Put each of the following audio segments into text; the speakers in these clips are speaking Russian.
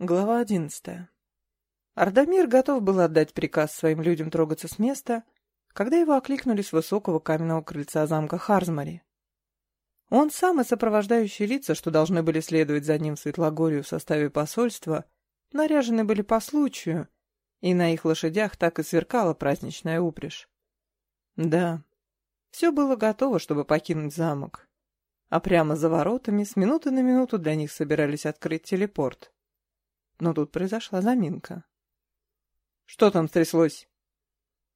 Глава одиннадцатая. Ардамир готов был отдать приказ своим людям трогаться с места, когда его окликнули с высокого каменного крыльца замка Харзмари. Он сам и сопровождающие лица, что должны были следовать за ним в Светлогорию в составе посольства, наряжены были по случаю, и на их лошадях так и сверкала праздничная упряжь. Да, все было готово, чтобы покинуть замок, а прямо за воротами с минуты на минуту для них собирались открыть телепорт. Но тут произошла заминка. «Что там стряслось?»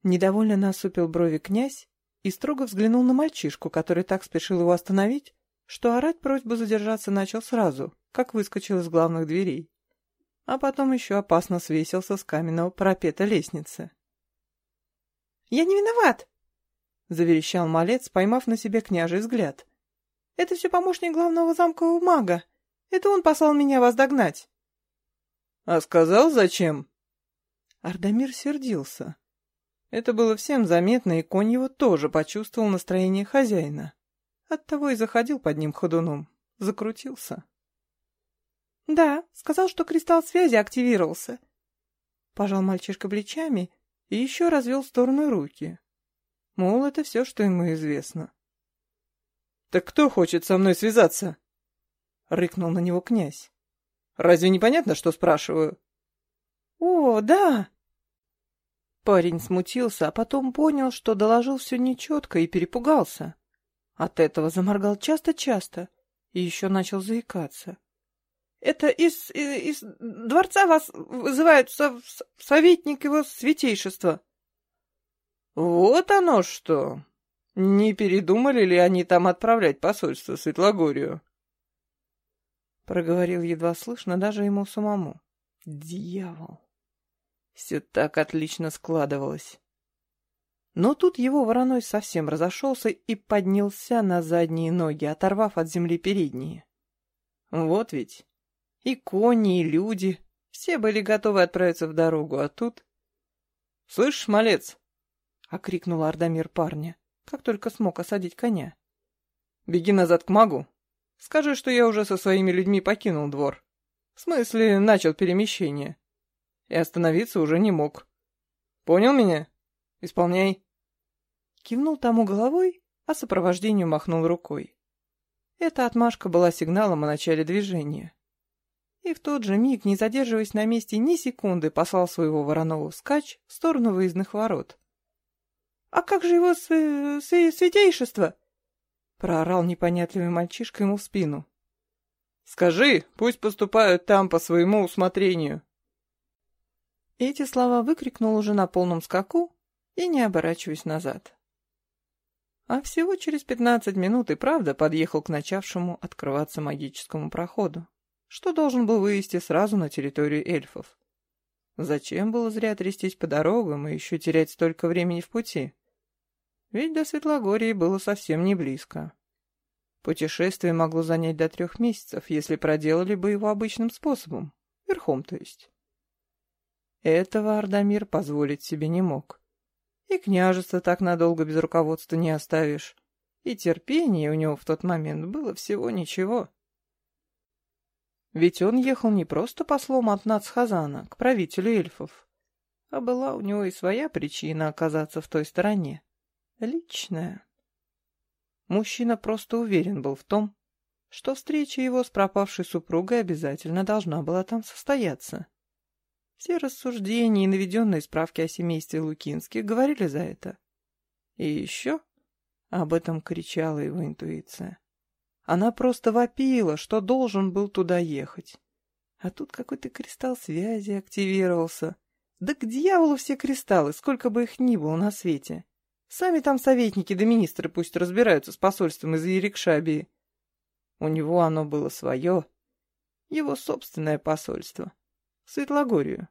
Недовольно насупил брови князь и строго взглянул на мальчишку, который так спешил его остановить, что орать просьбу задержаться начал сразу, как выскочил из главных дверей. А потом еще опасно свесился с каменного парапета лестницы. «Я не виноват!» — заверещал малец, поймав на себе княжий взгляд. «Это все помощник главного замкового мага. Это он послал меня вас догнать». «А сказал, зачем?» Ардамир сердился. Это было всем заметно, и конь его тоже почувствовал настроение хозяина. Оттого и заходил под ним ходуном. Закрутился. «Да, сказал, что кристалл связи активировался». Пожал мальчишка плечами и еще развел в сторону руки. Мол, это все, что ему известно. «Так кто хочет со мной связаться?» — рыкнул на него князь. Разве непонятно, что спрашиваю?» «О, да!» Парень смутился, а потом понял, что доложил все нечетко и перепугался. От этого заморгал часто-часто и еще начал заикаться. «Это из, из, из дворца вас вызывают со, советник его святейшества». «Вот оно что! Не передумали ли они там отправлять посольство Светлогорию?» Проговорил едва слышно даже ему самому. Дьявол! Все так отлично складывалось. Но тут его вороной совсем разошелся и поднялся на задние ноги, оторвав от земли передние. Вот ведь. И кони, и люди. Все были готовы отправиться в дорогу, а тут... — Слышь, малец! — окрикнул Ардамир парня, как только смог осадить коня. — Беги назад к магу, Скажи, что я уже со своими людьми покинул двор. В смысле, начал перемещение. И остановиться уже не мог. Понял меня? Исполняй. Кивнул тому головой, а сопровождению махнул рукой. Эта отмашка была сигналом о начале движения. И в тот же миг, не задерживаясь на месте ни секунды, послал своего вороного скач в сторону выездных ворот. — А как же его св... святейшество? Проорал непонятливый мальчишка ему в спину. «Скажи, пусть поступают там по своему усмотрению». Эти слова выкрикнул уже на полном скаку и не оборачиваясь назад. А всего через пятнадцать минут и правда подъехал к начавшему открываться магическому проходу, что должен был вывести сразу на территорию эльфов. Зачем было зря трястись по дорогам и еще терять столько времени в пути? Ведь до Светлогории было совсем не близко. Путешествие могло занять до трех месяцев, если проделали бы его обычным способом, верхом то есть. Этого Ардамир позволить себе не мог. И княжество так надолго без руководства не оставишь. И терпение у него в тот момент было всего ничего. Ведь он ехал не просто послом от Нацхазана к правителю эльфов, а была у него и своя причина оказаться в той стороне. Личная. Мужчина просто уверен был в том, что встреча его с пропавшей супругой обязательно должна была там состояться. Все рассуждения и наведенные справки о семействе Лукинских говорили за это. И еще об этом кричала его интуиция. Она просто вопила, что должен был туда ехать. А тут какой-то кристалл связи активировался. Да к дьяволу все кристаллы, сколько бы их ни было на свете. Сами там советники да министры пусть разбираются с посольством из Ерикшабии. У него оно было свое, его собственное посольство, Светлогорию.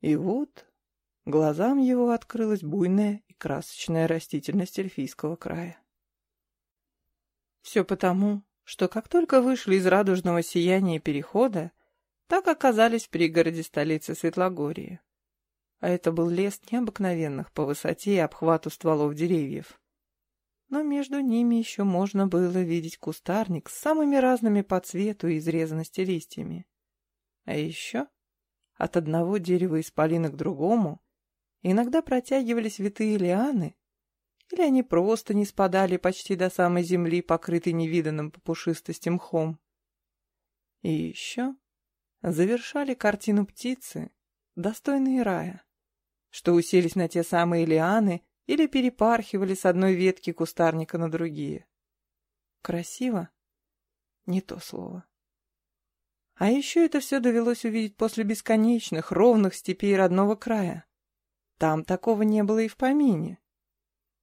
И вот глазам его открылась буйная и красочная растительность эльфийского края. Все потому, что как только вышли из радужного сияния перехода, так оказались в пригороде столицы Светлогории а это был лес необыкновенных по высоте и обхвату стволов деревьев. Но между ними еще можно было видеть кустарник с самыми разными по цвету и изрезанности листьями. А еще от одного дерева исполина к другому иногда протягивались витые лианы, или они просто не спадали почти до самой земли, покрытой невиданным по пушистости мхом. И еще завершали картину птицы, достойные рая, что уселись на те самые лианы или перепархивали с одной ветки кустарника на другие. Красиво? Не то слово. А еще это все довелось увидеть после бесконечных, ровных степей родного края. Там такого не было и в помине.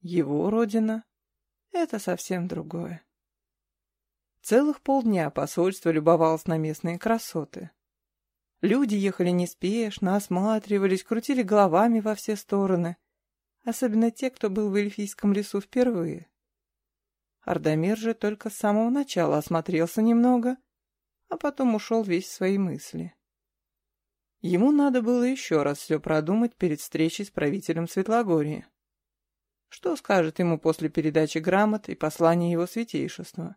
Его родина — это совсем другое. Целых полдня посольство любовалось на местные красоты. Люди ехали неспешно, осматривались, крутили головами во все стороны, особенно те, кто был в эльфийском лесу впервые. Ардамир же только с самого начала осмотрелся немного, а потом ушел весь в свои мысли. Ему надо было еще раз все продумать перед встречей с правителем Светлогории. Что скажет ему после передачи грамот и послания его святейшества?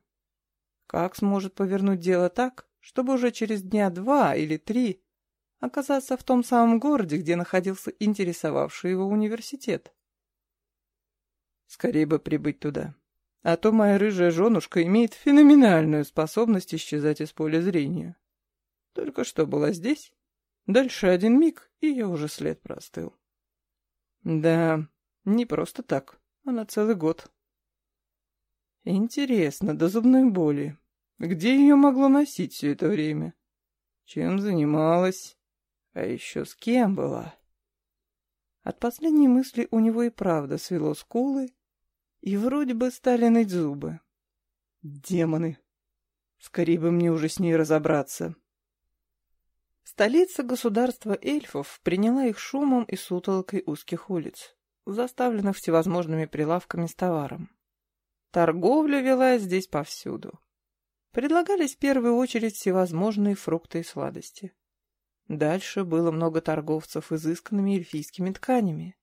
Как сможет повернуть дело так, чтобы уже через дня два или три оказаться в том самом городе, где находился интересовавший его университет? Скорее бы прибыть туда. А то моя рыжая женушка имеет феноменальную способность исчезать из поля зрения. Только что была здесь, дальше один миг, и я уже след простыл. Да, не просто так, а на целый год. Интересно, до зубной боли. Где ее могло носить все это время? Чем занималась? А еще с кем была? От последней мысли у него и правда свело скулы, и вроде бы стали ныть зубы. Демоны! Скорее бы мне уже с ней разобраться. Столица государства эльфов приняла их шумом и сутолокой узких улиц, заставленных всевозможными прилавками с товаром. Торговля велась здесь повсюду. Предлагались в первую очередь всевозможные фрукты и сладости. Дальше было много торговцев изысканными эльфийскими тканями.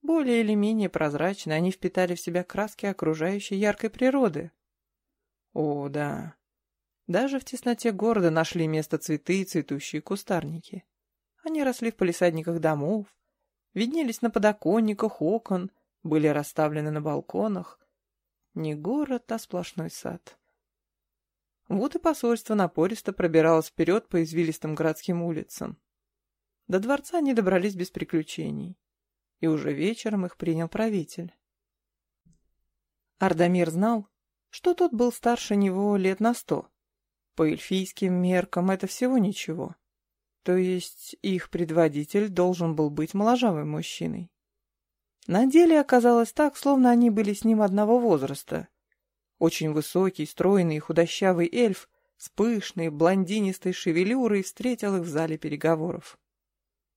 Более или менее прозрачно они впитали в себя краски окружающей яркой природы. О, да. Даже в тесноте города нашли место цветы и цветущие кустарники. Они росли в палисадниках домов, виднелись на подоконниках окон, были расставлены на балконах. Не город, а сплошной сад. Вот и посольство напористо пробиралось вперед по извилистым городским улицам. До дворца они добрались без приключений и уже вечером их принял правитель. Ардамир знал, что тот был старше него лет на сто. По эльфийским меркам это всего ничего. То есть их предводитель должен был быть моложавым мужчиной. На деле оказалось так, словно они были с ним одного возраста. Очень высокий, стройный и худощавый эльф с пышной, блондинистой шевелюрой встретил их в зале переговоров.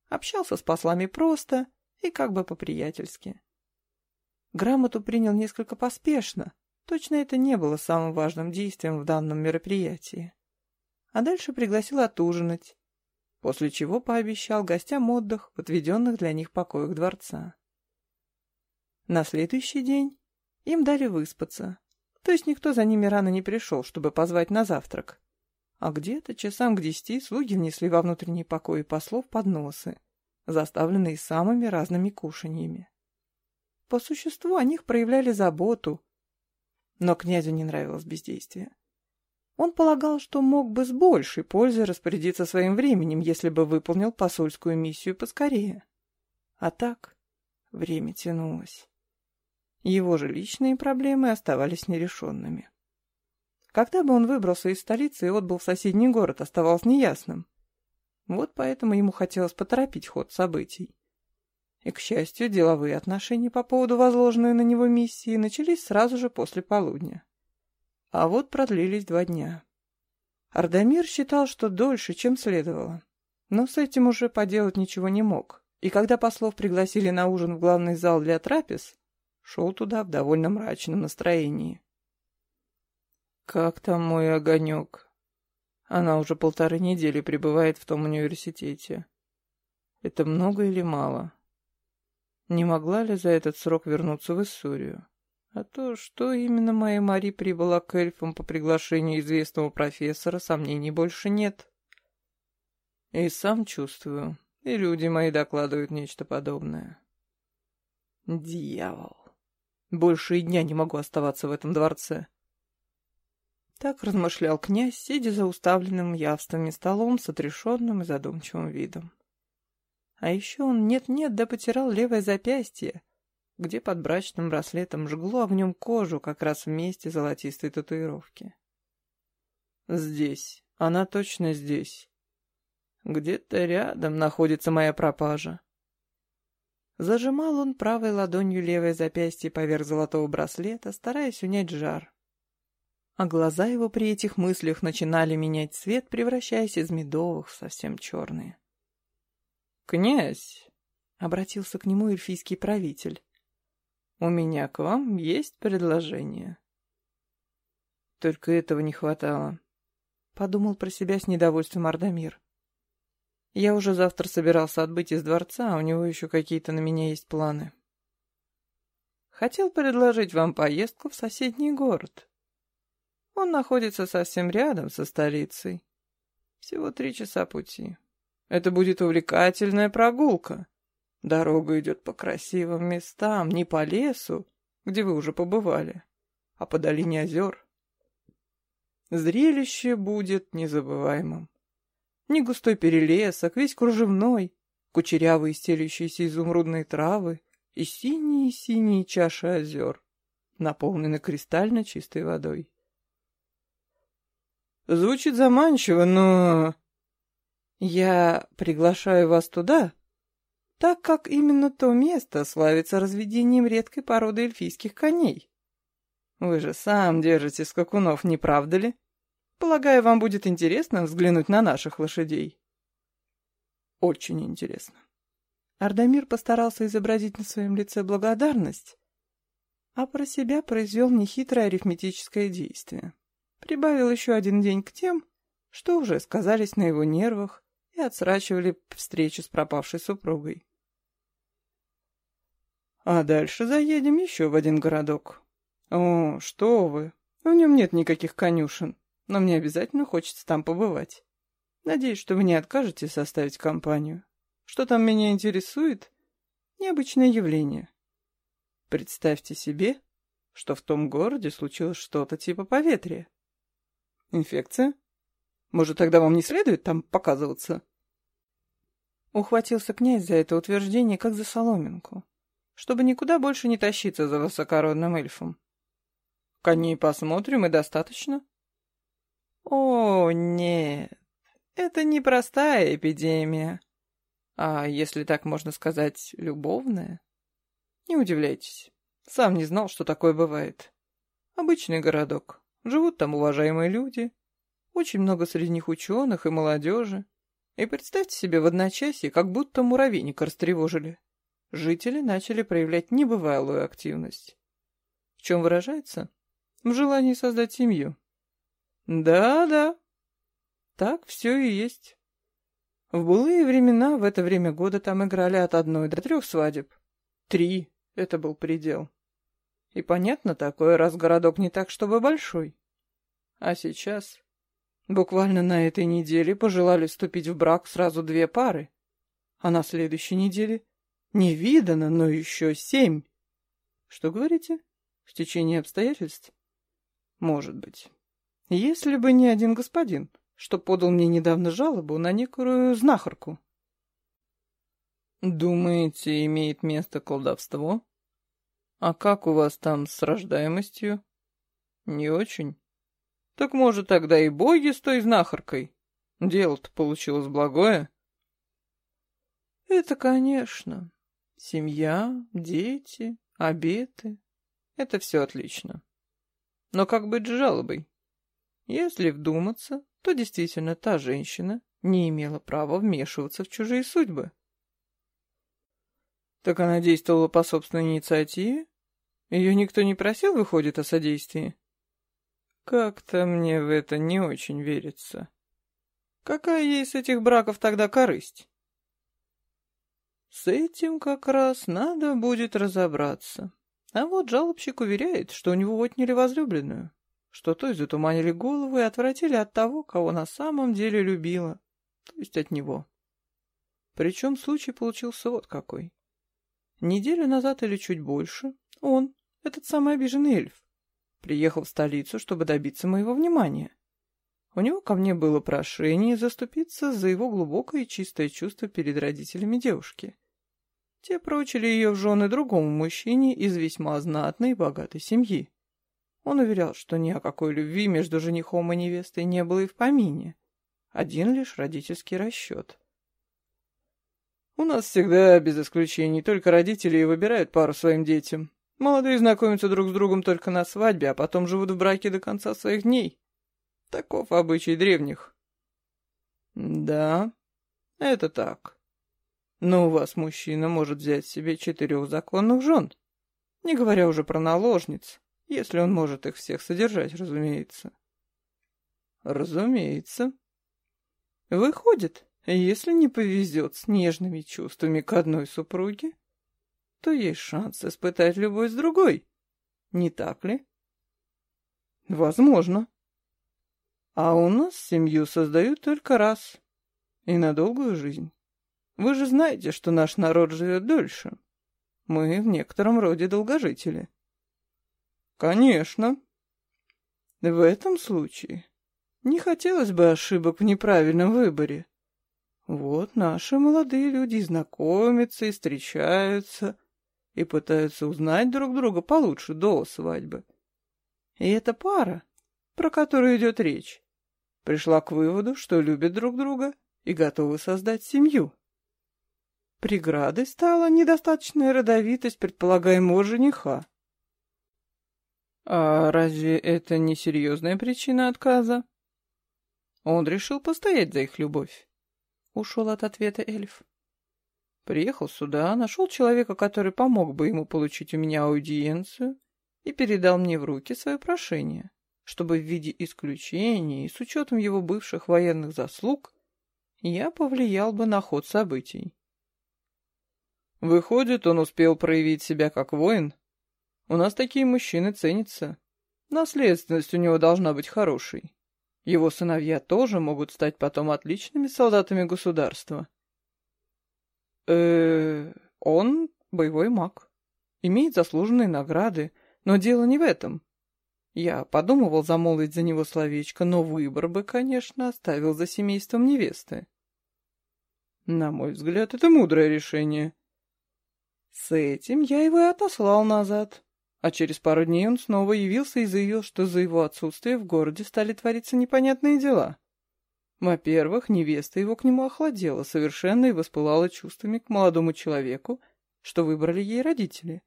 Общался с послами просто, и как бы по-приятельски. Грамоту принял несколько поспешно, точно это не было самым важным действием в данном мероприятии. А дальше пригласил отужинать, после чего пообещал гостям отдых в отведенных для них покоях дворца. На следующий день им дали выспаться, то есть никто за ними рано не пришел, чтобы позвать на завтрак. А где-то часам к десяти слуги внесли во внутренние покои послов подносы, заставленные самыми разными кушаньями. По существу о них проявляли заботу, но князю не нравилось бездействие. Он полагал, что мог бы с большей пользой распорядиться своим временем, если бы выполнил посольскую миссию поскорее. А так время тянулось. Его же личные проблемы оставались нерешенными. Когда бы он выбрался из столицы и отбыл в соседний город, оставалось неясным. Вот поэтому ему хотелось поторопить ход событий. И, к счастью, деловые отношения по поводу возложенной на него миссии начались сразу же после полудня. А вот продлились два дня. Ардамир считал, что дольше, чем следовало. Но с этим уже поделать ничего не мог. И когда послов пригласили на ужин в главный зал для трапез, шел туда в довольно мрачном настроении. «Как там мой огонек?» Она уже полторы недели пребывает в том университете. Это много или мало? Не могла ли за этот срок вернуться в Иссурию? А то, что именно моя Мари прибыла к эльфам по приглашению известного профессора, сомнений больше нет. И сам чувствую, и люди мои докладывают нечто подобное. Дьявол. Больше и дня не могу оставаться в этом дворце. Так размышлял князь, сидя за уставленным явствами столом с отрешенным и задумчивым видом. А еще он нет-нет да потирал левое запястье, где под брачным браслетом жгло огнем кожу как раз в месте золотистой татуировки. Здесь, она точно здесь. Где-то рядом находится моя пропажа. Зажимал он правой ладонью левое запястье поверх золотого браслета, стараясь унять жар. А глаза его при этих мыслях начинали менять цвет, превращаясь из медовых в совсем черные. «Князь!» — обратился к нему эльфийский правитель. «У меня к вам есть предложение». Только этого не хватало. Подумал про себя с недовольством Ардамир. Я уже завтра собирался отбыть из дворца, а у него еще какие-то на меня есть планы. Хотел предложить вам поездку в соседний город. Он находится совсем рядом со столицей. Всего три часа пути. Это будет увлекательная прогулка. Дорога идет по красивым местам, не по лесу, где вы уже побывали, а по долине озер. Зрелище будет незабываемым. Не густой перелесок, весь кружевной, кучерявые стелющиеся изумрудные травы и синие-синие чаши озер, наполнены кристально чистой водой. Звучит заманчиво, но... Я приглашаю вас туда, так как именно то место славится разведением редкой породы эльфийских коней. Вы же сам держите скакунов, не правда ли? Полагаю, вам будет интересно взглянуть на наших лошадей. Очень интересно. Ардамир постарался изобразить на своем лице благодарность, а про себя произвел нехитрое арифметическое действие. Прибавил еще один день к тем, что уже сказались на его нервах и отсрачивали встречу с пропавшей супругой. А дальше заедем еще в один городок. О, что вы, в нем нет никаких конюшен но мне обязательно хочется там побывать. Надеюсь, что вы не откажете составить компанию. Что там меня интересует? Необычное явление. Представьте себе, что в том городе случилось что-то типа поветрия. Инфекция? Может, тогда вам не следует там показываться? Ухватился князь за это утверждение, как за соломинку, чтобы никуда больше не тащиться за высокородным эльфом. Коней посмотрим и достаточно. О, нет, это не простая эпидемия, а, если так можно сказать, любовная. Не удивляйтесь, сам не знал, что такое бывает. Обычный городок, живут там уважаемые люди, очень много среди них ученых и молодежи. И представьте себе в одночасье, как будто муравейника растревожили. Жители начали проявлять небывалую активность. В чем выражается? В желании создать семью. Да-да, так все и есть. В былые времена в это время года там играли от одной до трех свадеб. Три — это был предел. И понятно такое, раз городок не так, чтобы большой. А сейчас, буквально на этой неделе, пожелали вступить в брак сразу две пары. А на следующей неделе не видано, но еще семь. Что говорите? В течение обстоятельств? Может быть. Если бы не один господин, что подал мне недавно жалобу на некую знахарку. Думаете, имеет место колдовство? А как у вас там с рождаемостью? Не очень. Так может тогда и боги с той знахаркой? Дело-то получилось благое. Это, конечно. Семья, дети, обеты. Это все отлично. Но как быть с жалобой? Если вдуматься, то действительно та женщина не имела права вмешиваться в чужие судьбы. Так она действовала по собственной инициативе? Ее никто не просил, выходит, о содействии? Как-то мне в это не очень верится. Какая ей с этих браков тогда корысть? С этим как раз надо будет разобраться. А вот жалобщик уверяет, что у него отняли возлюбленную что той затуманили голову и отвратили от того, кого на самом деле любила. то есть от него. Причем случай получился вот какой. Неделю назад или чуть больше он, этот самый обиженный эльф, приехал в столицу, чтобы добиться моего внимания. У него ко мне было прошение заступиться за его глубокое и чистое чувство перед родителями девушки. Те прочили ее в жены другому мужчине из весьма знатной и богатой семьи. Он уверял, что ни о какой любви между женихом и невестой не было и в помине. Один лишь родительский расчет. У нас всегда, без исключений, только родители и выбирают пару своим детям. Молодые знакомятся друг с другом только на свадьбе, а потом живут в браке до конца своих дней. Таков обычай древних. Да, это так. Но у вас мужчина может взять себе четырех законных жен, не говоря уже про наложниц, если он может их всех содержать, разумеется. Разумеется. Выходит, если не повезет с нежными чувствами к одной супруге, то есть шанс испытать любовь с другой. Не так ли? Возможно. А у нас семью создают только раз. И на долгую жизнь. Вы же знаете, что наш народ живет дольше. Мы в некотором роде долгожители. Конечно. В этом случае не хотелось бы ошибок в неправильном выборе. Вот наши молодые люди знакомятся и встречаются, и пытаются узнать друг друга получше до свадьбы. И эта пара, про которую идет речь, пришла к выводу, что любят друг друга и готовы создать семью. Преградой стала недостаточная родовитость предполагаемого жениха. А разве это не серьезная причина отказа? Он решил постоять за их любовь. Ушел от ответа эльф. Приехал сюда, нашел человека, который помог бы ему получить у меня аудиенцию и передал мне в руки свое прошение, чтобы в виде исключения и с учетом его бывших военных заслуг я повлиял бы на ход событий. Выходит, он успел проявить себя как воин? У нас такие мужчины ценятся. Наследственность у него должна быть хорошей. Его сыновья тоже могут стать потом отличными солдатами государства э он боевой маг. Имеет заслуженные награды, но дело не в этом. Я подумывал замолвить за него словечко, но выбор бы, конечно, оставил за семейством невесты. На мой взгляд, это мудрое решение. С этим я его и отослал назад. А через пару дней он снова явился и заявил, что за его отсутствие в городе стали твориться непонятные дела. Во-первых, невеста его к нему охладела совершенно и воспылала чувствами к молодому человеку, что выбрали ей родители.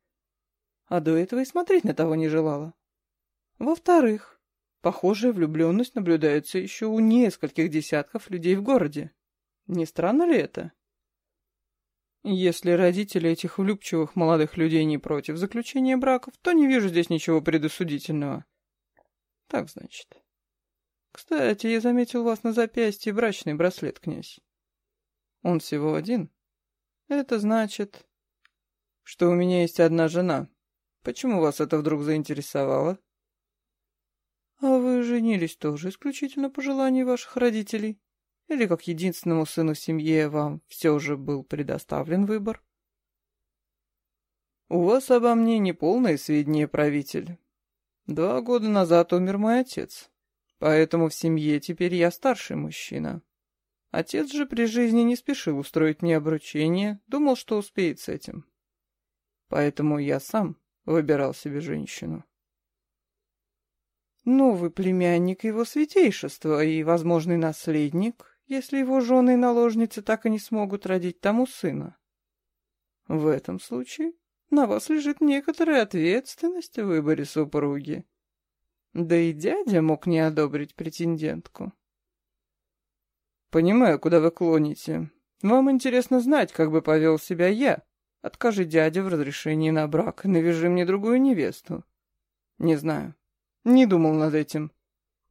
А до этого и смотреть на того не желала. Во-вторых, похожая влюбленность наблюдается еще у нескольких десятков людей в городе. Не странно ли это? Если родители этих влюбчивых молодых людей не против заключения браков, то не вижу здесь ничего предосудительного. Так значит. Кстати, я заметил у вас на запястье брачный браслет, князь. Он всего один. Это значит, что у меня есть одна жена. Почему вас это вдруг заинтересовало? А вы женились тоже исключительно по желанию ваших родителей? Или как единственному сыну в семье вам все же был предоставлен выбор? У вас обо мне неполное сведения, правитель. Два года назад умер мой отец. Поэтому в семье теперь я старший мужчина. Отец же при жизни не спешил устроить мне обручение, думал, что успеет с этим. Поэтому я сам выбирал себе женщину. Новый племянник его святейшества и возможный наследник, если его жены и наложницы так и не смогут родить тому сына. В этом случае на вас лежит некоторая ответственность в выборе супруги. Да и дядя мог не одобрить претендентку. Понимаю, куда вы клоните. Вам интересно знать, как бы повел себя я. Откажи дяде в разрешении на брак и навяжи мне другую невесту. Не знаю. Не думал над этим.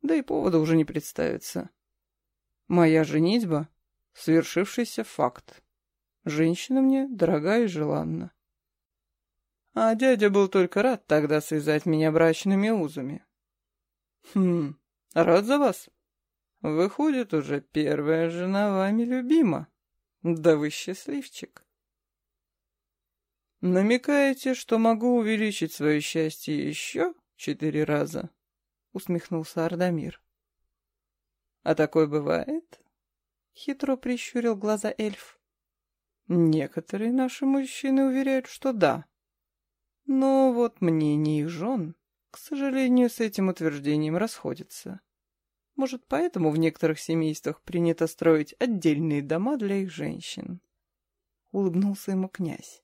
Да и повода уже не представится. Моя женитьба — свершившийся факт. Женщина мне дорога и желанна. А дядя был только рад тогда связать меня брачными узами. Хм, рад за вас. Выходит, уже первая жена вами любима. Да вы счастливчик. Намекаете, что могу увеличить свое счастье еще четыре раза? Усмехнулся Ардамир. А такое бывает? Хитро прищурил глаза эльф. Некоторые наши мужчины уверяют, что да. Но вот мнение их жен, к сожалению, с этим утверждением расходится. Может, поэтому в некоторых семействах принято строить отдельные дома для их женщин. Улыбнулся ему князь.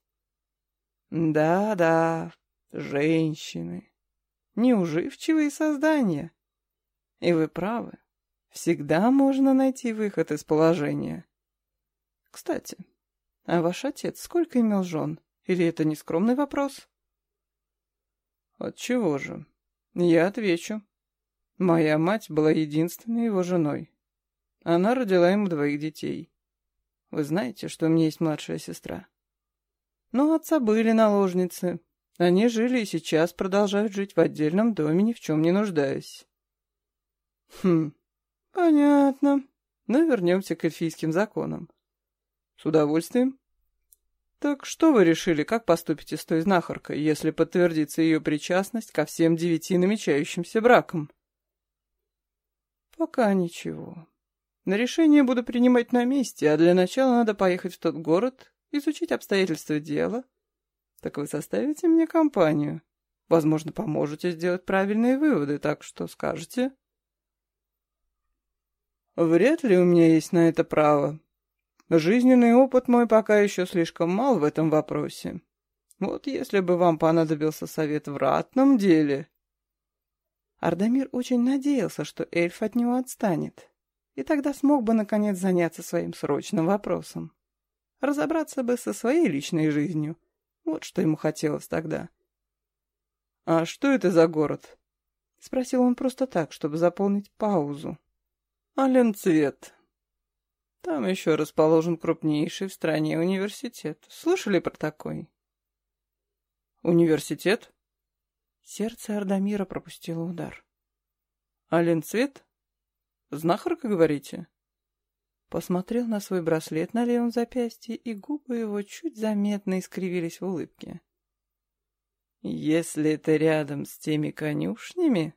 Да-да, женщины. Неуживчивые создания. И вы правы. Всегда можно найти выход из положения. Кстати, а ваш отец сколько имел жен? Или это не скромный вопрос? Отчего же? Я отвечу. Моя мать была единственной его женой. Она родила ему двоих детей. Вы знаете, что у меня есть младшая сестра. Но отца были наложницы. Они жили и сейчас продолжают жить в отдельном доме, ни в чем не нуждаясь. Хм, понятно. Но вернемся к эльфийским законам. С удовольствием. Так что вы решили, как поступите с той знахаркой, если подтвердится ее причастность ко всем девяти намечающимся бракам? Пока ничего. На решение буду принимать на месте, а для начала надо поехать в тот город, изучить обстоятельства дела. Так вы составите мне компанию. Возможно, поможете сделать правильные выводы, так что скажете. Вряд ли у меня есть на это право. Жизненный опыт мой пока еще слишком мал в этом вопросе. Вот если бы вам понадобился совет в ратном деле, Ардамир очень надеялся, что эльф от него отстанет, и тогда смог бы наконец заняться своим срочным вопросом. Разобраться бы со своей личной жизнью. Вот что ему хотелось тогда. «А что это за город?» — спросил он просто так, чтобы заполнить паузу. «Аленцвет. Там еще расположен крупнейший в стране университет. Слышали про такой?» «Университет?» Сердце Ардамира пропустило удар. «Ален Цвет? Знахарка, говорите?» Посмотрел на свой браслет на левом запястье, и губы его чуть заметно искривились в улыбке. «Если это рядом с теми конюшнями...»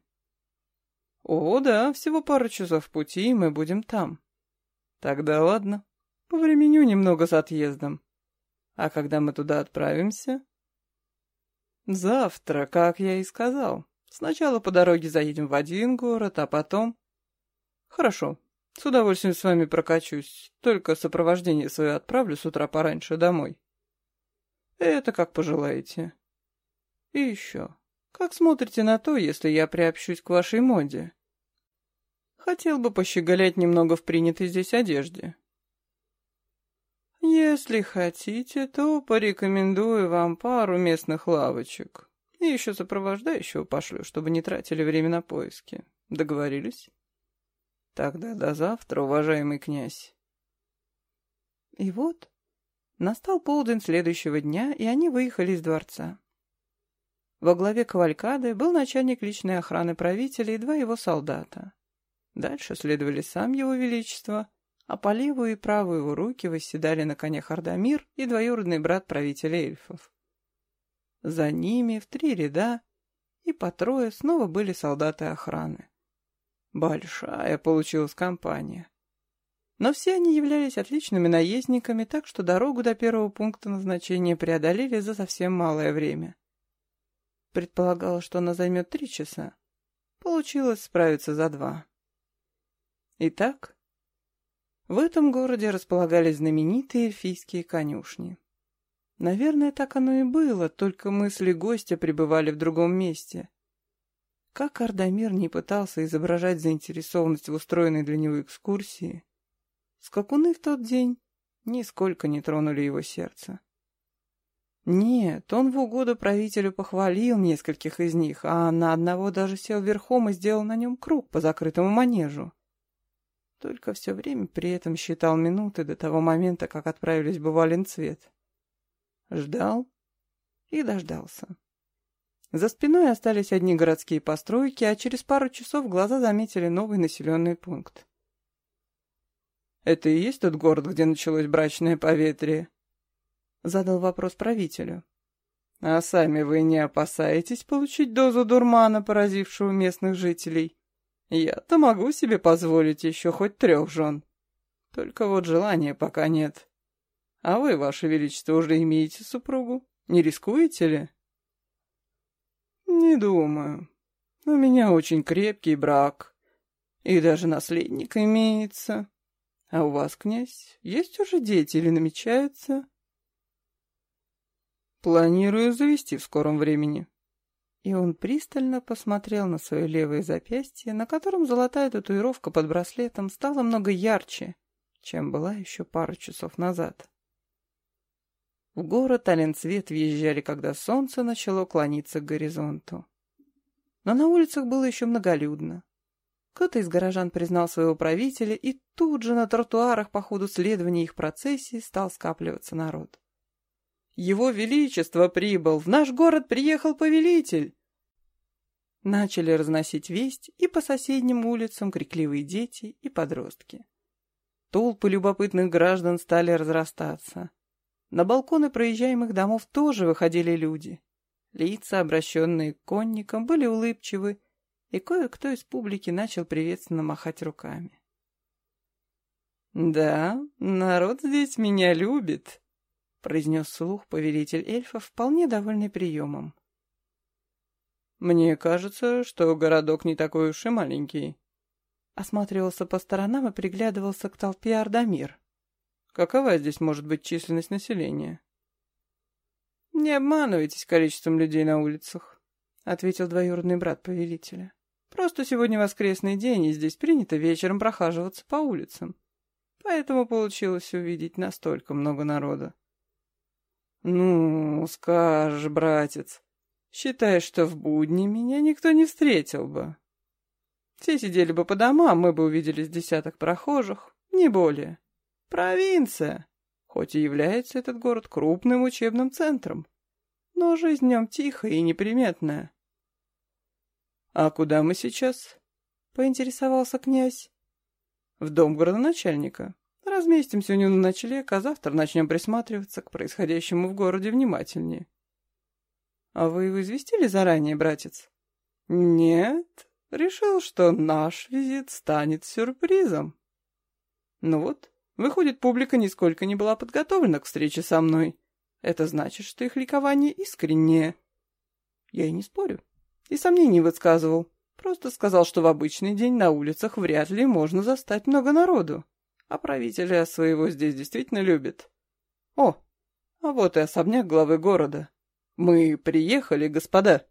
«О, да, всего пару часов пути, и мы будем там. Тогда ладно, повременю немного с отъездом. А когда мы туда отправимся, «Завтра, как я и сказал. Сначала по дороге заедем в один город, а потом...» «Хорошо. С удовольствием с вами прокачусь. Только сопровождение свое отправлю с утра пораньше домой». «Это как пожелаете». «И еще. Как смотрите на то, если я приобщусь к вашей моде?» «Хотел бы пощеголять немного в принятой здесь одежде». Если хотите, то порекомендую вам пару местных лавочек. И еще сопровождающего пошлю, чтобы не тратили время на поиски. Договорились? Тогда до завтра, уважаемый князь. И вот настал полдень следующего дня, и они выехали из дворца. Во главе кавалькады был начальник личной охраны правителя и два его солдата. Дальше следовали сам его величество, а по левую и правую его руки восседали на конях Ардамир и двоюродный брат правителя эльфов. За ними в три ряда и по трое снова были солдаты охраны. Большая получилась компания. Но все они являлись отличными наездниками, так что дорогу до первого пункта назначения преодолели за совсем малое время. Предполагалось, что она займет три часа. Получилось справиться за два. Итак, в этом городе располагались знаменитые эльфийские конюшни. Наверное, так оно и было, только мысли гостя пребывали в другом месте. Как Ардамир не пытался изображать заинтересованность в устроенной для него экскурсии, скакуны в тот день нисколько не тронули его сердце. Нет, он в угоду правителю похвалил нескольких из них, а на одного даже сел верхом и сделал на нем круг по закрытому манежу. Только все время при этом считал минуты до того момента, как отправились бы в Аленцвет. Ждал и дождался. За спиной остались одни городские постройки, а через пару часов глаза заметили новый населенный пункт. Это и есть тот город, где началось брачное поветрие?» Задал вопрос правителю. «А сами вы не опасаетесь получить дозу дурмана, поразившего местных жителей? Я-то могу себе позволить еще хоть трех жен. Только вот желания пока нет. А вы, ваше величество, уже имеете супругу? Не рискуете ли?» «Не думаю. У меня очень крепкий брак, и даже наследник имеется». А у вас, князь, есть уже дети или намечаются? Планирую завести в скором времени. И он пристально посмотрел на свое левое запястье, на котором золотая татуировка под браслетом стала много ярче, чем была еще пару часов назад. В город Аленцвет въезжали, когда солнце начало клониться к горизонту. Но на улицах было еще многолюдно. Кто-то из горожан признал своего правителя, и тут же на тротуарах по ходу следования их процессии стал скапливаться народ. «Его Величество прибыл! В наш город приехал повелитель!» Начали разносить весть и по соседним улицам крикливые дети и подростки. Толпы любопытных граждан стали разрастаться. На балконы проезжаемых домов тоже выходили люди. Лица, обращенные к конникам, были улыбчивы, и кое-кто из публики начал приветственно махать руками. «Да, народ здесь меня любит», — произнес слух повелитель эльфов, вполне довольный приемом. «Мне кажется, что городок не такой уж и маленький», — осматривался по сторонам и приглядывался к толпе Ардамир. «Какова здесь может быть численность населения?» «Не обманывайтесь количеством людей на улицах», — ответил двоюродный брат повелителя. Просто сегодня воскресный день, и здесь принято вечером прохаживаться по улицам. Поэтому получилось увидеть настолько много народа. Ну, скажешь, братец, считай, что в будни меня никто не встретил бы. Все сидели бы по домам, мы бы увидели с десяток прохожих, не более. Провинция, хоть и является этот город крупным учебным центром, но жизнь в нем тихая и неприметная. «А куда мы сейчас?» — поинтересовался князь. «В дом городоначальника. Разместимся у него на ночлег, а завтра начнем присматриваться к происходящему в городе внимательнее». «А вы его известили заранее, братец?» «Нет, решил, что наш визит станет сюрпризом». «Ну вот, выходит, публика нисколько не была подготовлена к встрече со мной. Это значит, что их ликование искреннее». «Я и не спорю и сомнений высказывал. Просто сказал, что в обычный день на улицах вряд ли можно застать много народу. А правителя своего здесь действительно любят. О, а вот и особняк главы города. Мы приехали, господа.